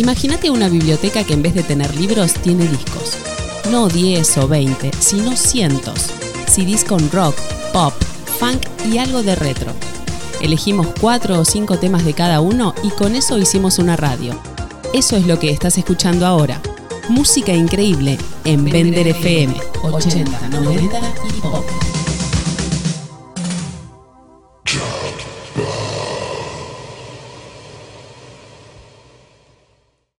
Imagínate una biblioteca que en vez de tener libros tiene discos. No 10 o 20, sino cientos. CDs con rock, pop, funk y algo de retro. Elegimos cuatro o cinco temas de cada uno y con eso hicimos una radio. Eso es lo que estás escuchando ahora. Música increíble en Vender FM 80, 90 y pop.